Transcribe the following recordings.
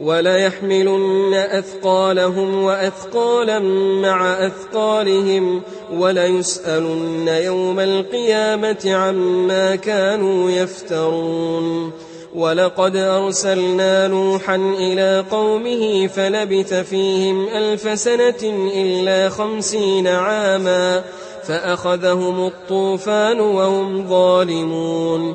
وليحملن أثقالهم وأثقالا مع أثقالهم وليسألن يوم القيامة عما كانوا يفترون ولقد أرسلنا نوحا إلى قومه فلبث فيهم ألف سنة إلا خمسين عاما فأخذهم الطوفان وهم ظالمون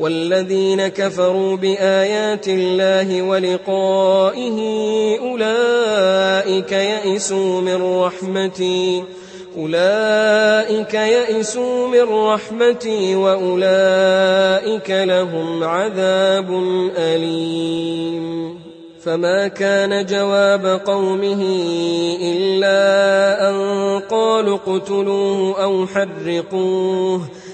والذين كفروا بآيات الله ولقائه أولئك يئسوا من رحمتي أولئك يئسوا من رحمتي وأولئك لهم عذاب أليم. فما كان جواب قومه إلا أن قالوا اقتلوه أو حرقوه.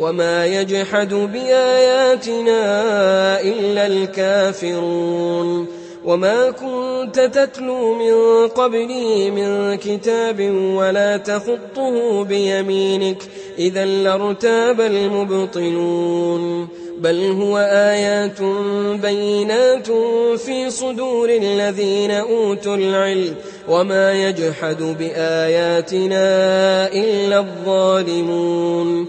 وما يجحد بآياتنا إلا الكافرون وما كنت تتلو من قبله من كتاب ولا تخطه بيمينك إذا لارتاب المبطلون بل هو آيات بينات في صدور الذين أوتوا العلم وما يجحد بآياتنا إلا الظالمون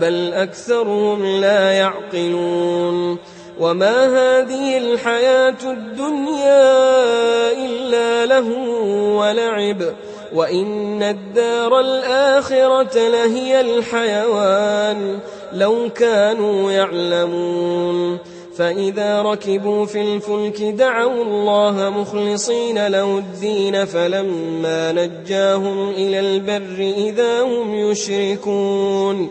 بل أكثرهم لا يعقلون. وما هذه الحياة الدنيا إلا له ولعب. وإن الدار الآخرة لهي الحيوان. لو كانوا يعلمون. فإذا ركبوا في الفلك دعوا الله مخلصين له الدين. فلما نجاهم إلى البر إذا هم يشركون.